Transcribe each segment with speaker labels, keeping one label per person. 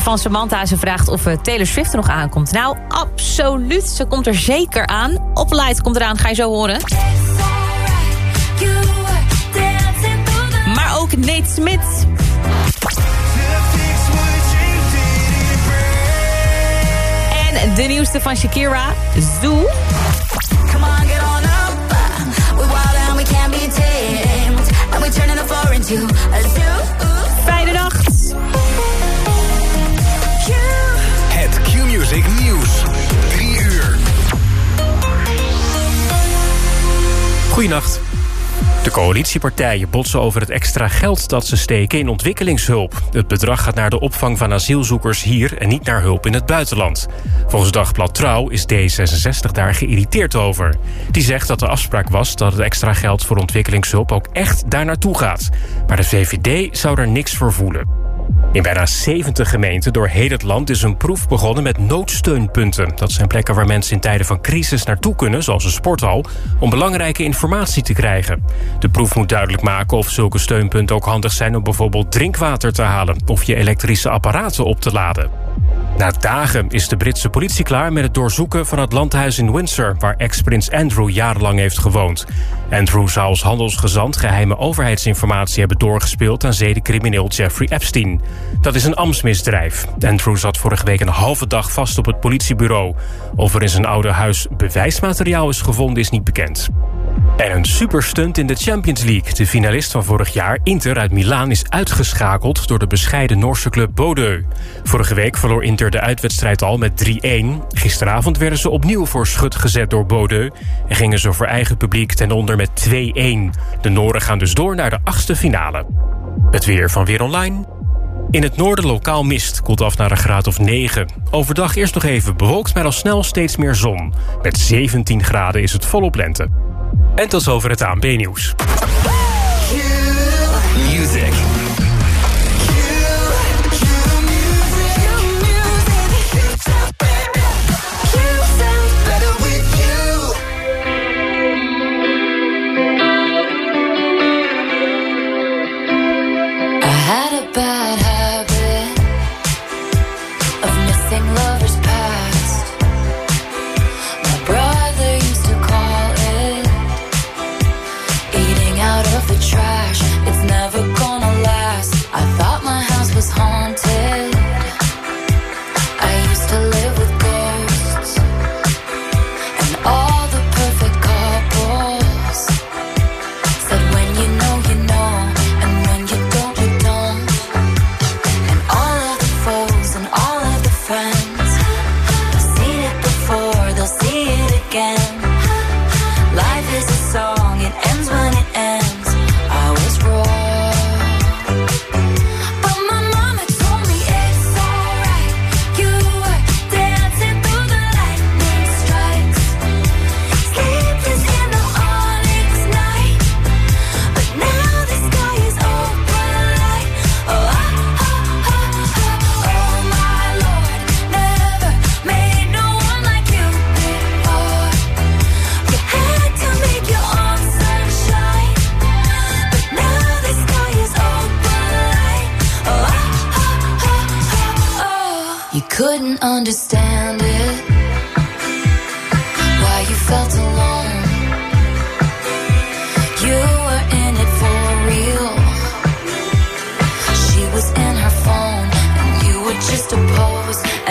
Speaker 1: van Samantha. Ze vraagt of uh, Taylor Swift er nog aankomt. Nou, absoluut. Ze komt er zeker aan. Op Light komt eraan, ga je zo horen. Maar ook Nate Smith. En de nieuwste van Shakira, Zoo. Come on, get
Speaker 2: Goedenacht. De coalitiepartijen botsen over het extra geld dat ze steken in ontwikkelingshulp. Het bedrag gaat naar de opvang van asielzoekers hier en niet naar hulp in het buitenland. Volgens Dagblad Trouw is D66 daar geïrriteerd over. Die zegt dat de afspraak was dat het extra geld voor ontwikkelingshulp ook echt daar naartoe gaat. Maar de VVD zou er niks voor voelen. In bijna 70 gemeenten door heel het land is een proef begonnen met noodsteunpunten. Dat zijn plekken waar mensen in tijden van crisis naartoe kunnen, zoals een sporthal, om belangrijke informatie te krijgen. De proef moet duidelijk maken of zulke steunpunten ook handig zijn om bijvoorbeeld drinkwater te halen of je elektrische apparaten op te laden. Na dagen is de Britse politie klaar met het doorzoeken van het landhuis in Windsor... waar ex-prins Andrew jarenlang heeft gewoond. Andrew zou als handelsgezant geheime overheidsinformatie hebben doorgespeeld... aan zedencrimineel Jeffrey Epstein. Dat is een ambtsmisdrijf. Andrew zat vorige week een halve dag vast op het politiebureau. Of er in zijn oude huis bewijsmateriaal is gevonden is niet bekend. En een superstunt in de Champions League. De finalist van vorig jaar, Inter uit Milaan, is uitgeschakeld... door de bescheiden Noorse club Bodø. Vorige week verloor Inter de uitwedstrijd al met 3-1. Gisteravond werden ze opnieuw voor schut gezet door Bodø... en gingen ze voor eigen publiek ten onder met 2-1. De Noren gaan dus door naar de achtste finale. Het weer van Weer Online... In het noorden lokaal mist, koelt af naar een graad of 9. Overdag eerst nog even bewolkt, maar al snel steeds meer zon. Met 17 graden is het volop lente. En tot zover het ANB-nieuws.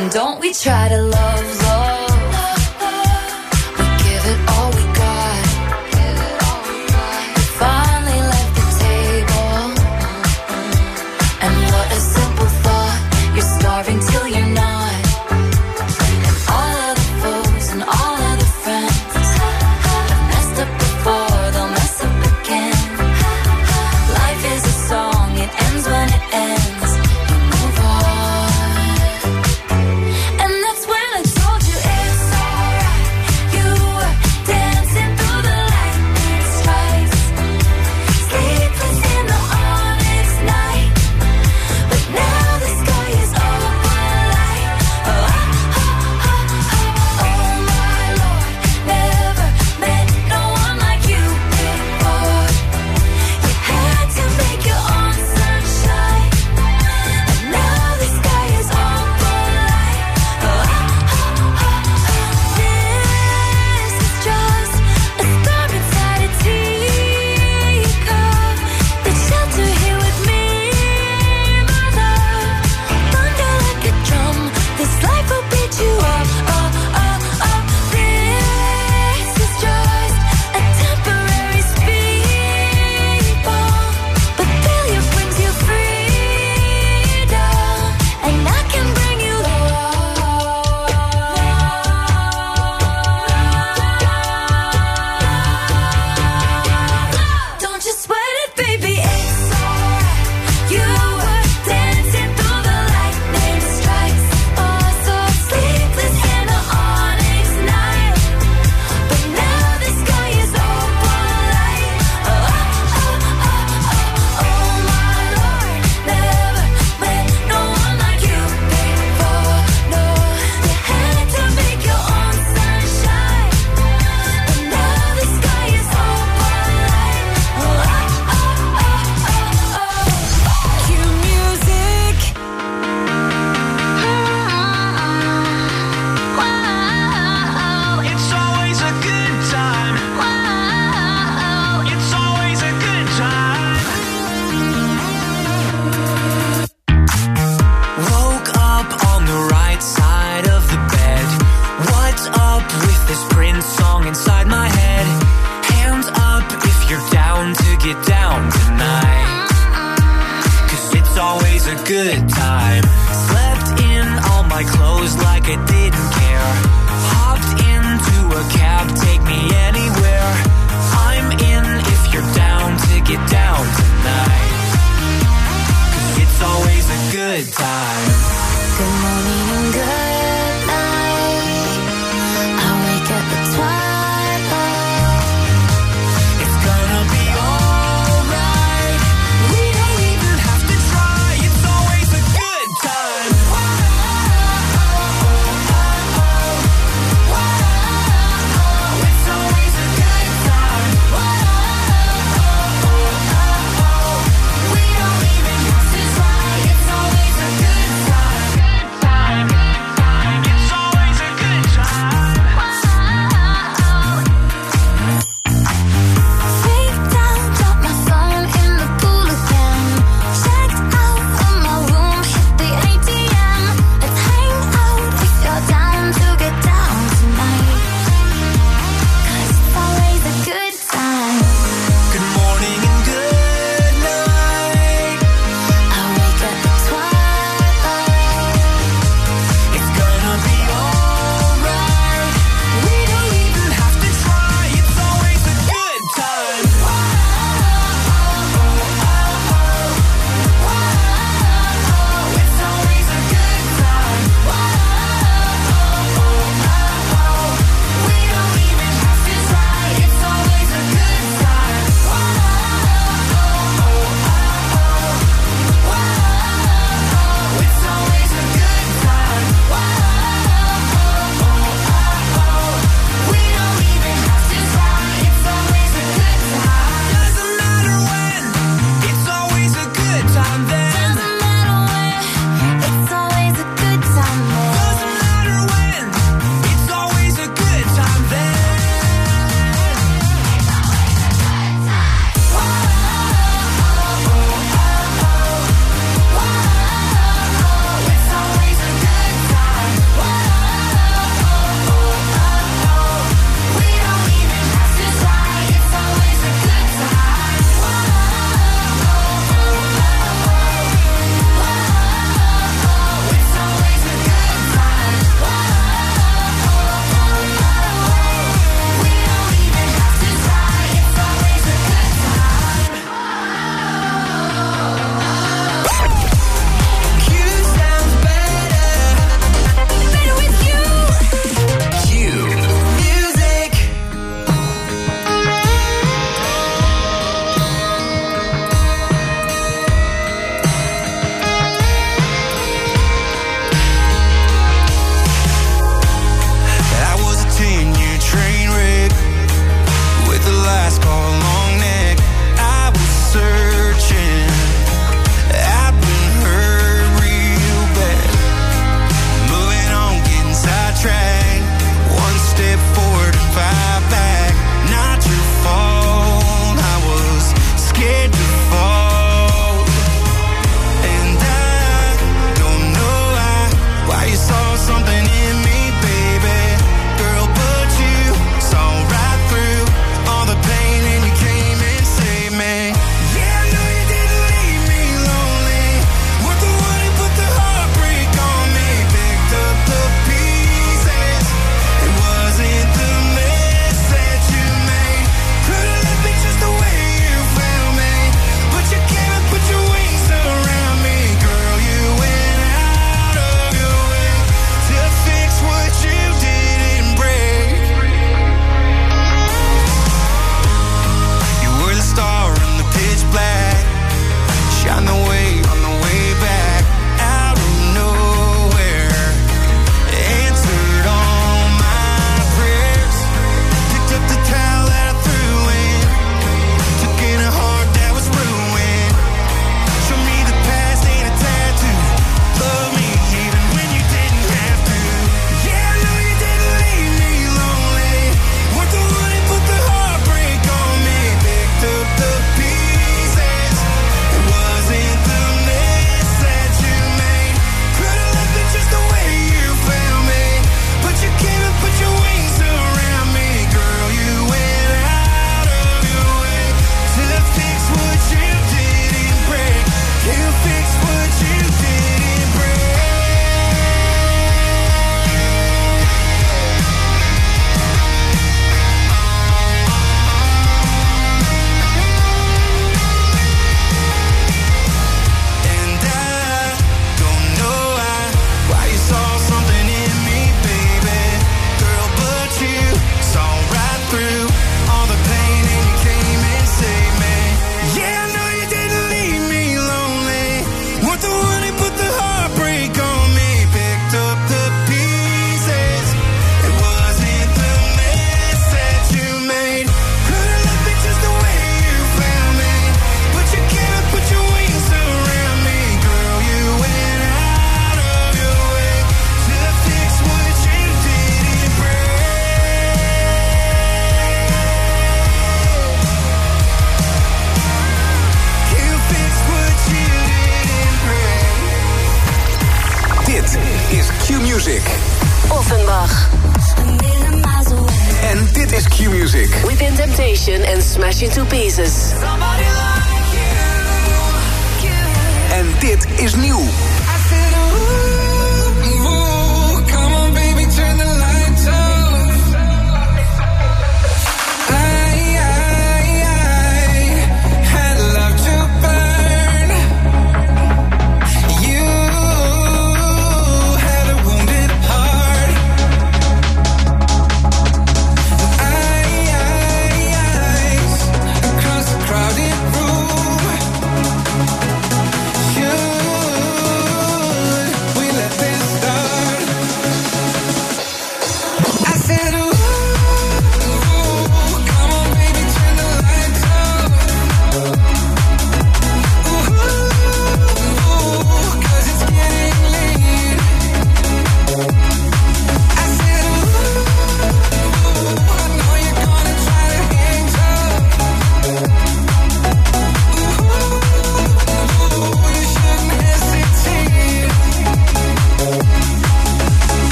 Speaker 3: And don't we try to love, love?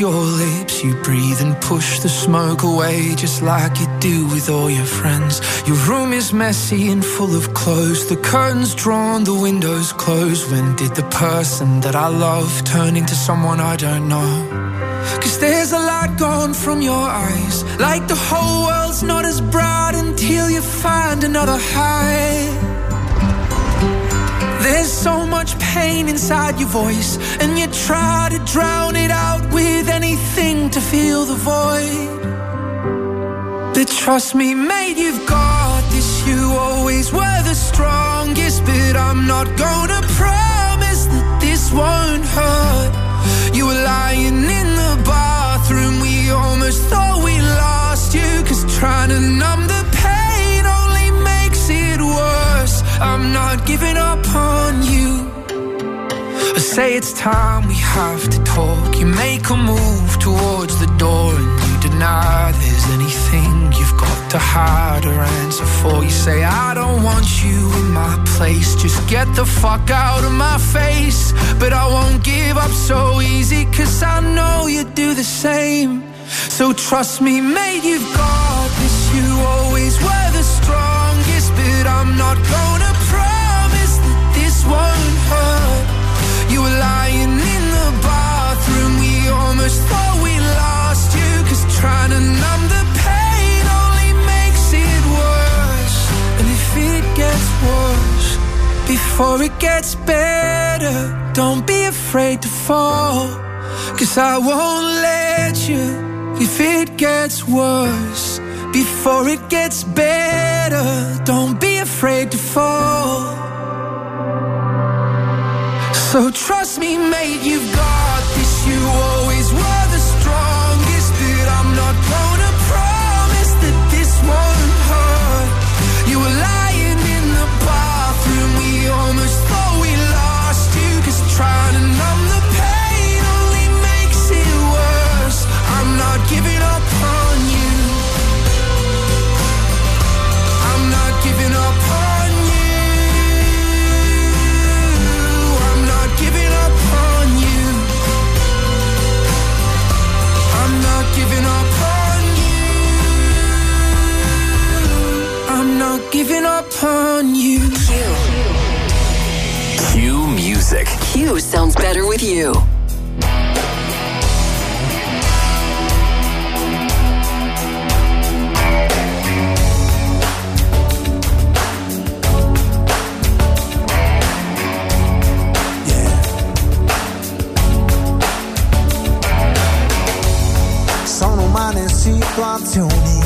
Speaker 4: Your lips. You breathe and push the smoke away, just like you do with all your friends. Your room is messy and full of clothes. The curtains drawn, the windows closed. When did the person that I love turn into someone I don't know? Cause there's a light gone from your eyes. Like the whole world's not as bright until you find another high. There's so much pain inside your voice, and you try to drown it out with anything to fill the void. But trust me, mate, you've got this. You always were the strongest, but I'm not gonna promise that this won't hurt. You were lying in the bathroom, we almost thought we lost you. Cause trying to numb I'm not giving up on you. I say it's time we have to talk. You make a move towards the door and you deny there's anything you've got to hide or answer for. You say, I don't want you in my place. Just get the fuck out of my face. But I won't give up so easy, cause I know you do the same. So trust me, mate, you've got this. You always were the strongest, but I'm not gonna promise that this won't hurt. You were lying in the bathroom, we almost thought we lost you. Cause trying to numb the pain only makes it worse. And if it gets worse, before it gets better, don't be afraid to fall. Cause I won't let you if it gets worse. Before it gets better, don't be afraid to fall. So trust me, mate, you've got this.
Speaker 5: you.
Speaker 6: upon you. Q. Q music. Q sounds better with you. situazioni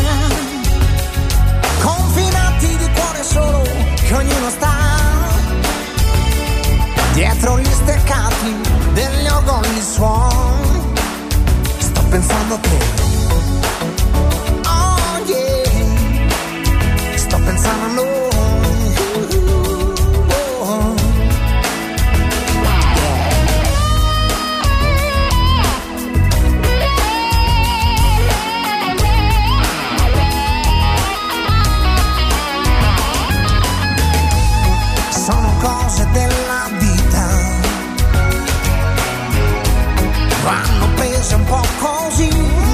Speaker 6: Solo che ognuno sta dietro gli steccati degli orgogli suon. Sto pensando a te oh yeah sto pensando a noi cose della vita. Vanno prese un po' così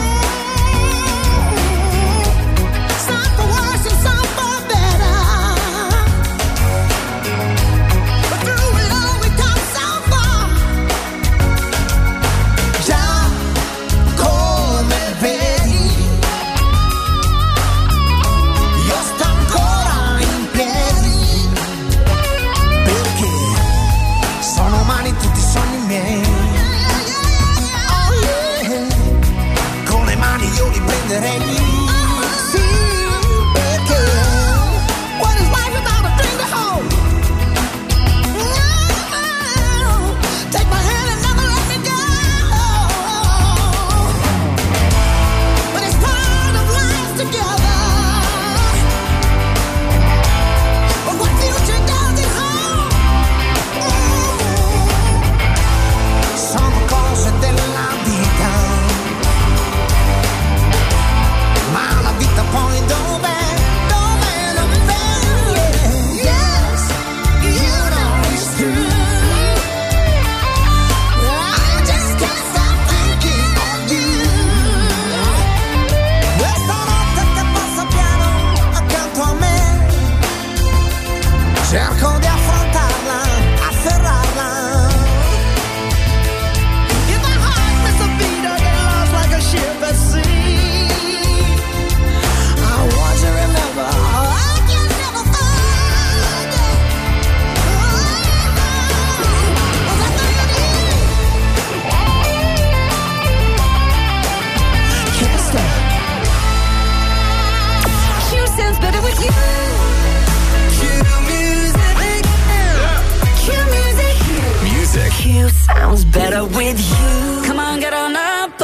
Speaker 1: Sounds better with you. Come on, get on up.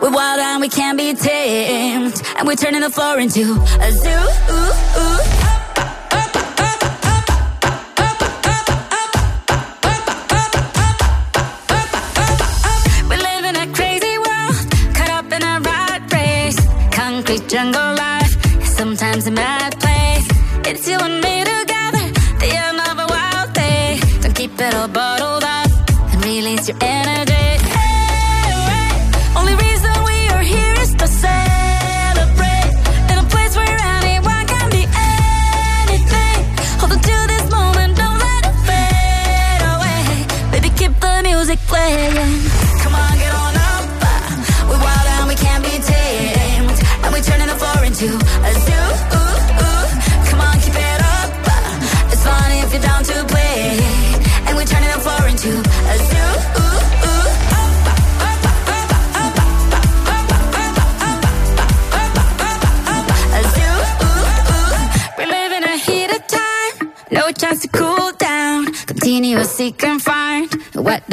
Speaker 1: We're wild and we can't be tamed. And we're turning the floor into a zoo. Ooh, ooh.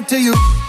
Speaker 7: back to you.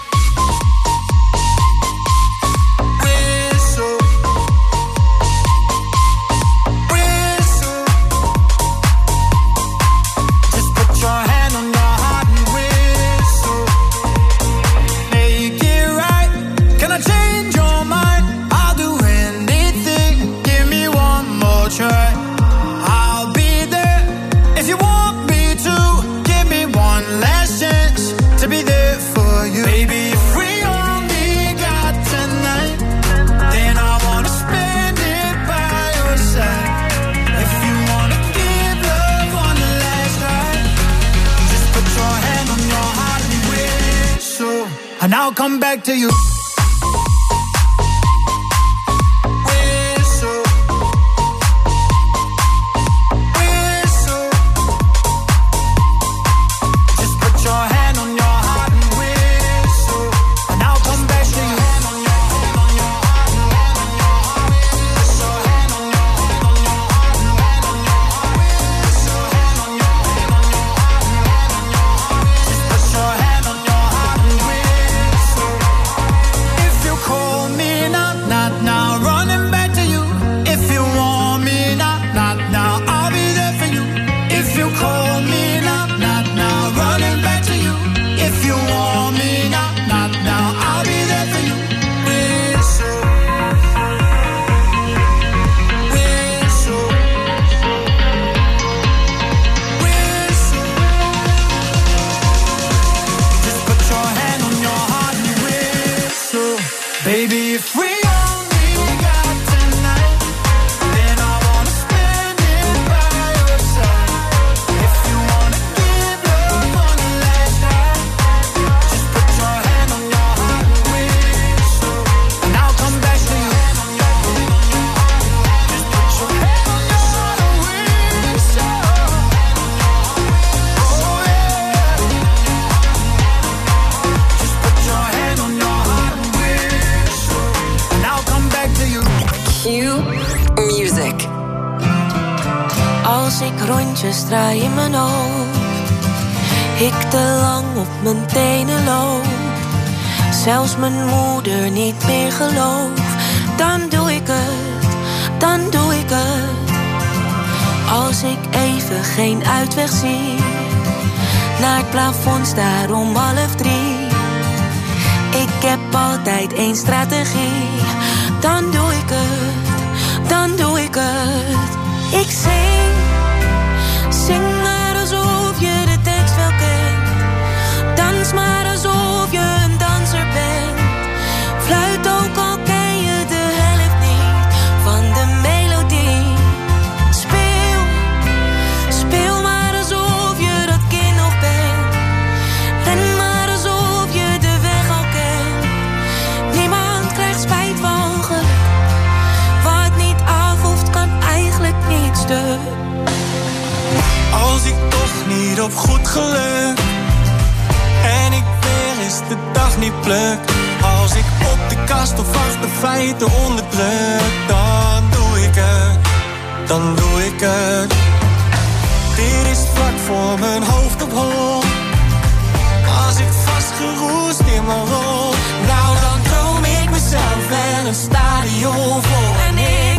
Speaker 8: Vond daarom om half drie. Ik heb altijd één strategie. Dan doe ik het, dan doe ik het. Ik zing, zing
Speaker 9: goed geluk. En ik weer is de dag niet pluk. Als ik op de kast of achter feiten onderdruk, dan doe ik het, dan doe ik het. Dit is vlak voor mijn hoofd op hol. Als ik vastgeroest in mijn rol, nou dan droom ik mezelf en een stadion vol.
Speaker 8: En ik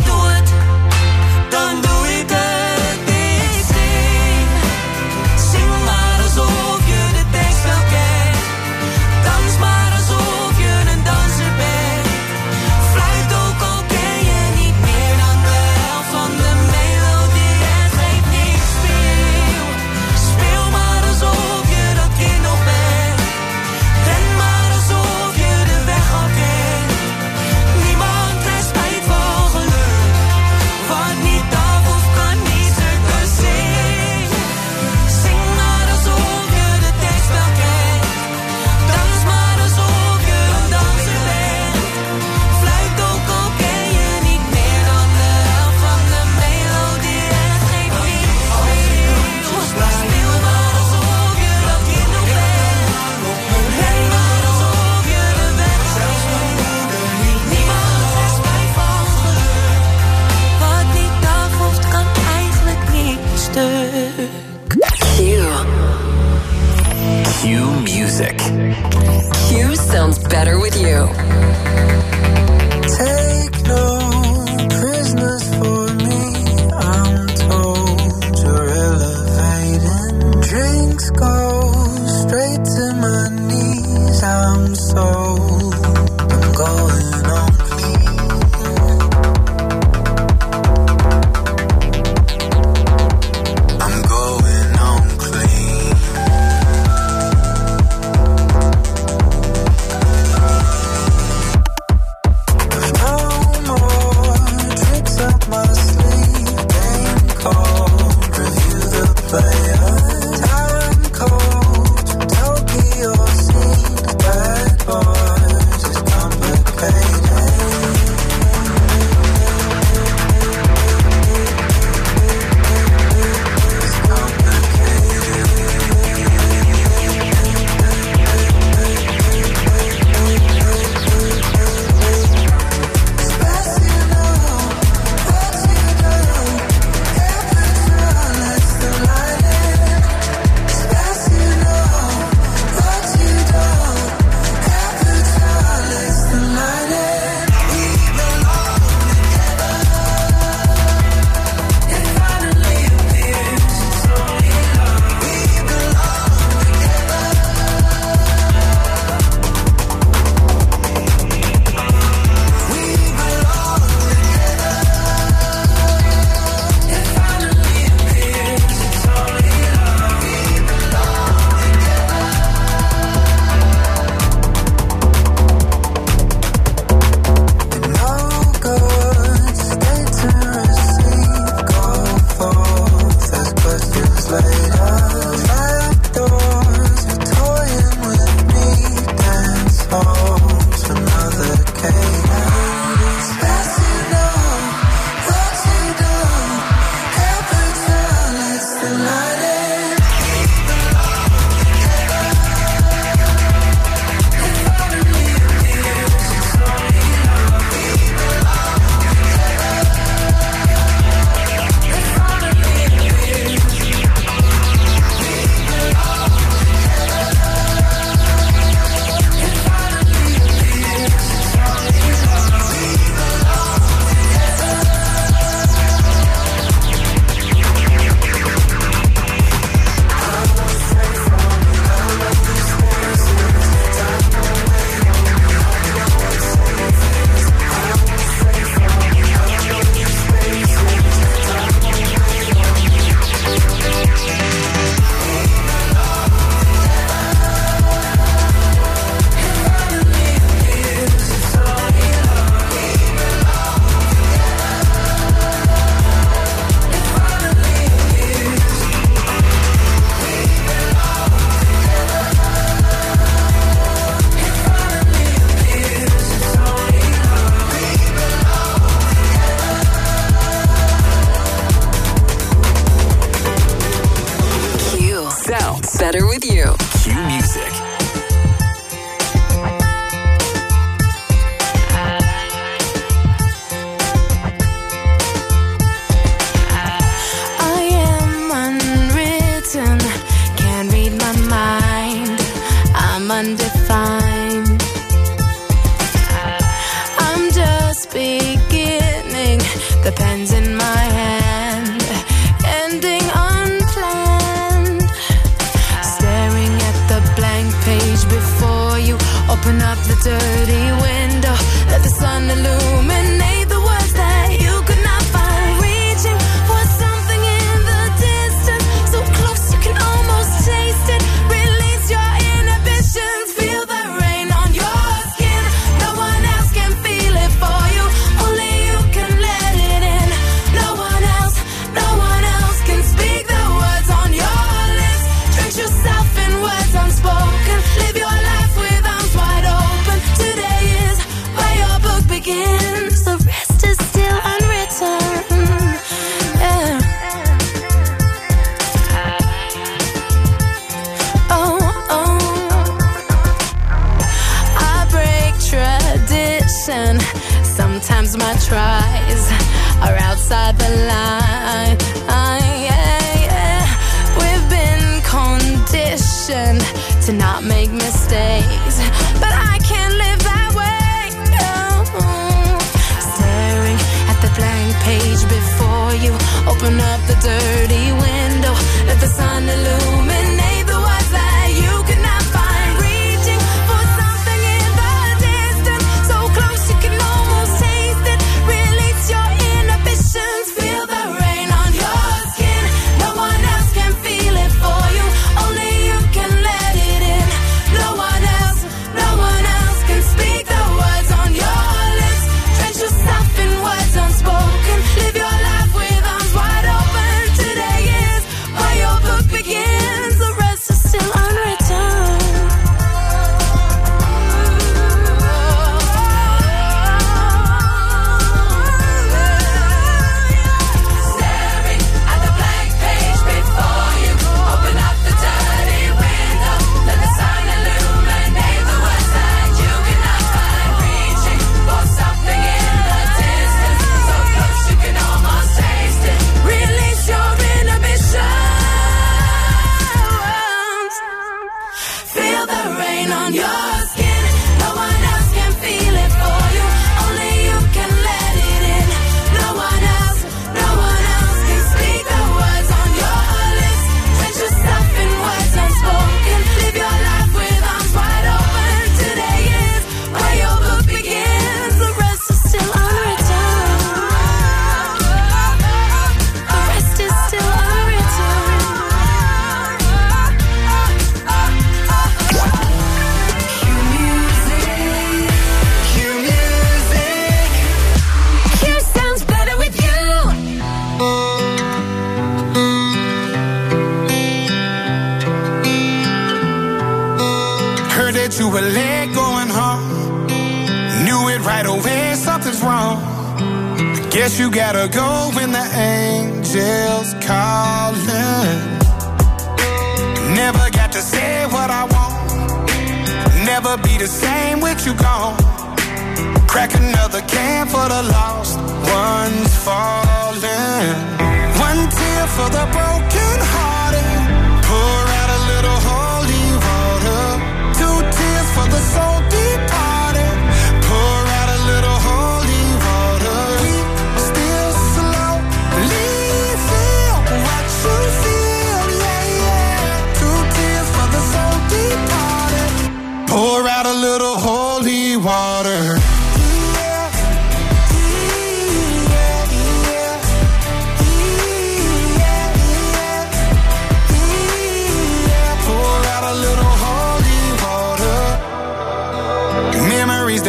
Speaker 10: better with you.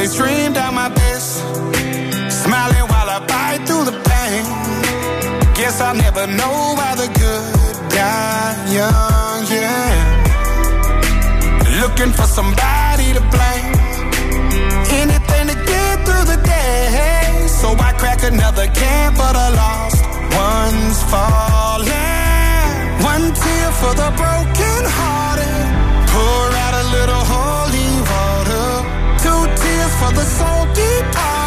Speaker 11: always dreamed of my
Speaker 12: best. Smiling while I bite through the pain. Guess I'll never know why the good die young, yeah. Looking for somebody to blame. Anything to get through the day. So I crack another can for the lost ones falling. One tear for the broken
Speaker 13: hearted. Pour out a little home for the
Speaker 14: salty qui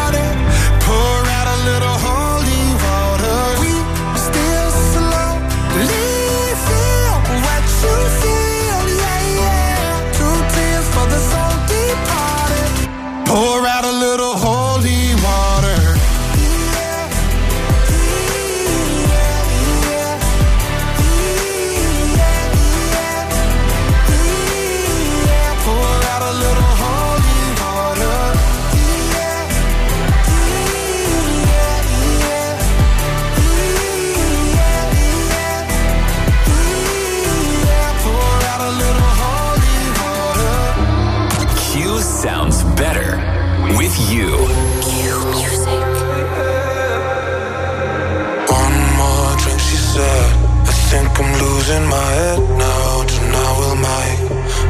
Speaker 14: in my head now Tonight I will make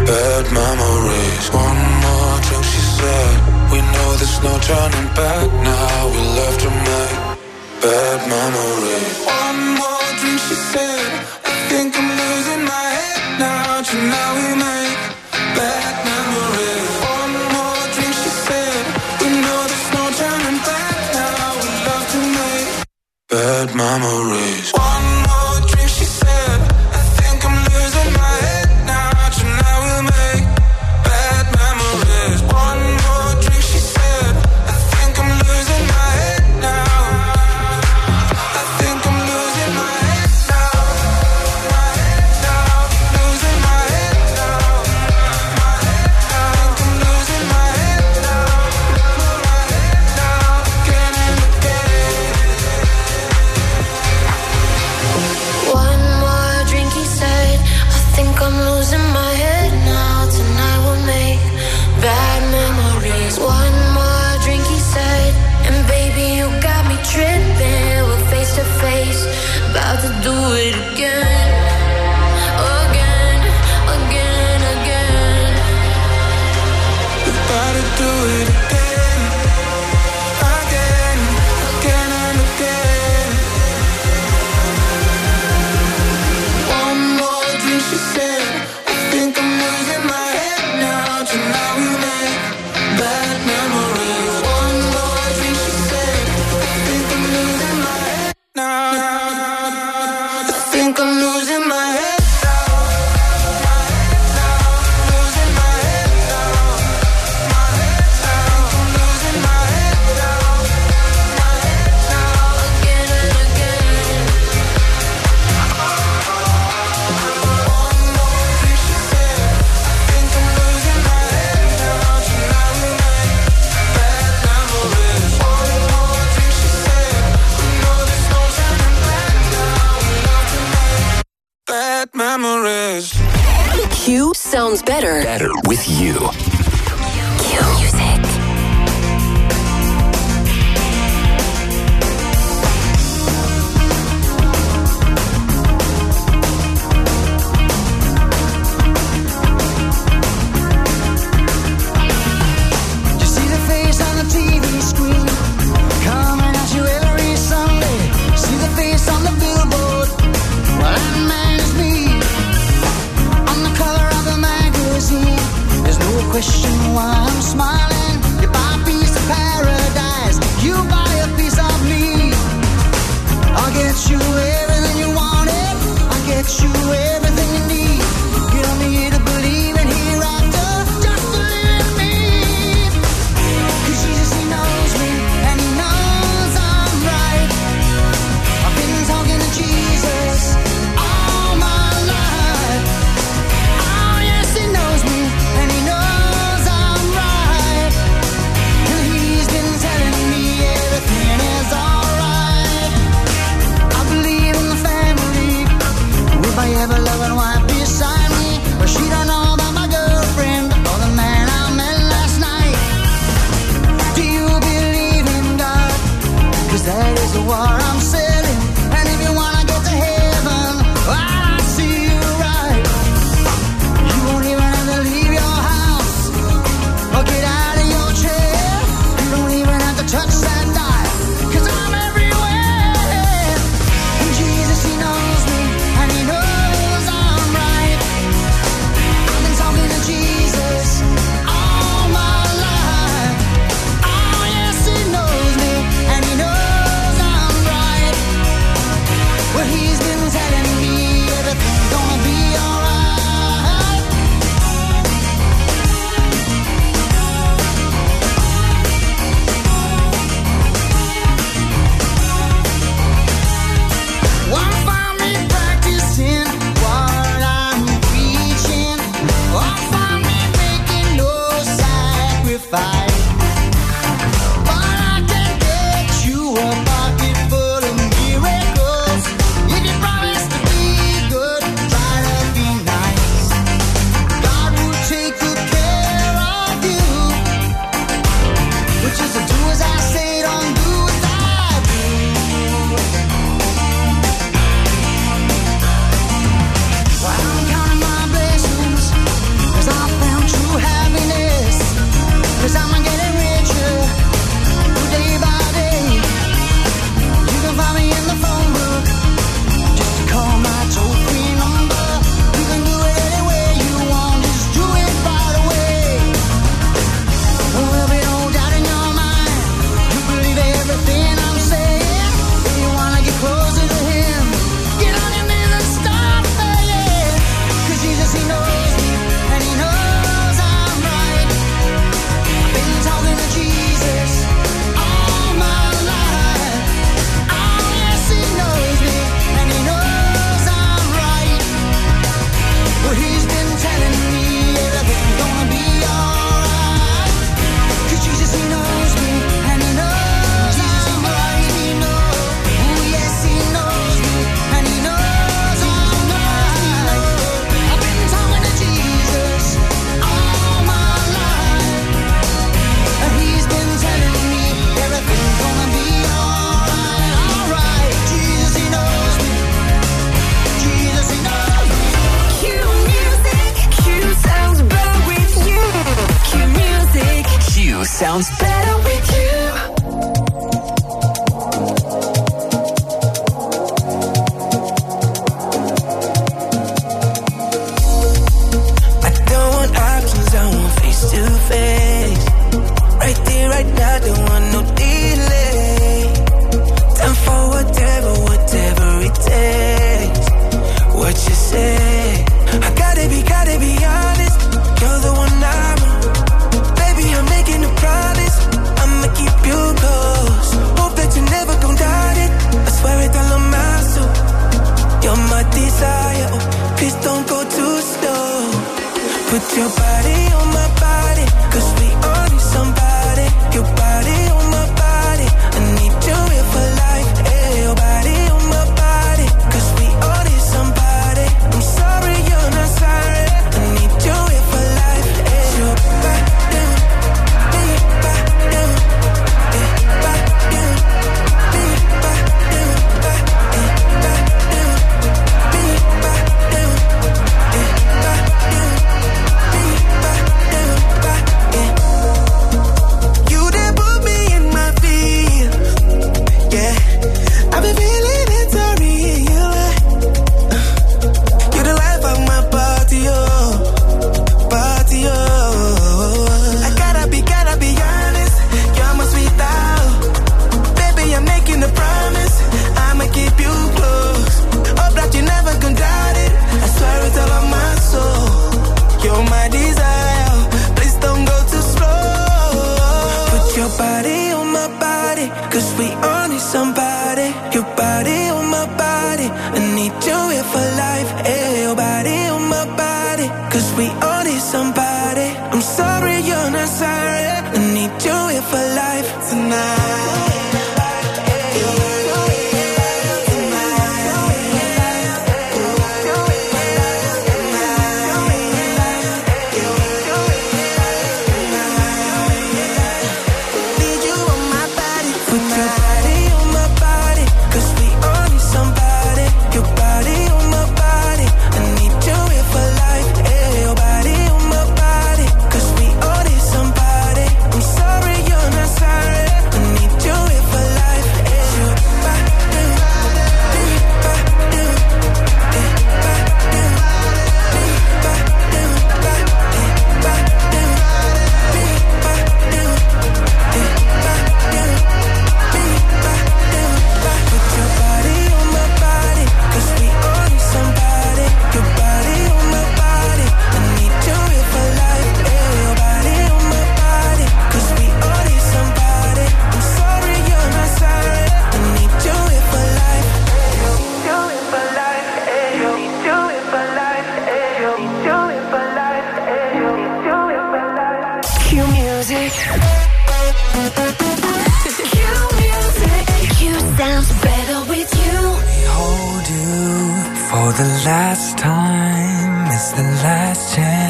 Speaker 14: bad memories. One more drink, she said. We know there's no turning back now. We left to make bad memories.
Speaker 13: One more drink, she said. I think I'm losing my head now Tonight we make bad memories. One more drink, she said. We know there's no turning back now. We love to make
Speaker 14: bad memories.
Speaker 15: Q sounds better.
Speaker 6: Better with you.
Speaker 5: Q Music.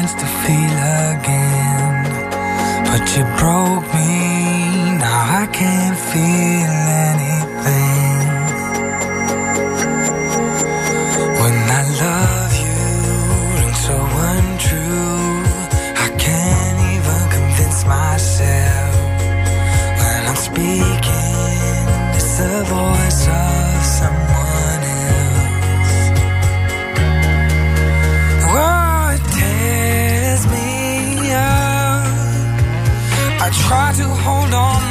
Speaker 4: chance to feel again. But you broke me, now I can't feel it.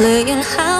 Speaker 16: 泪眼含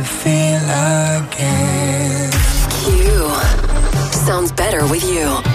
Speaker 4: to feel again.
Speaker 15: Q sounds better with you.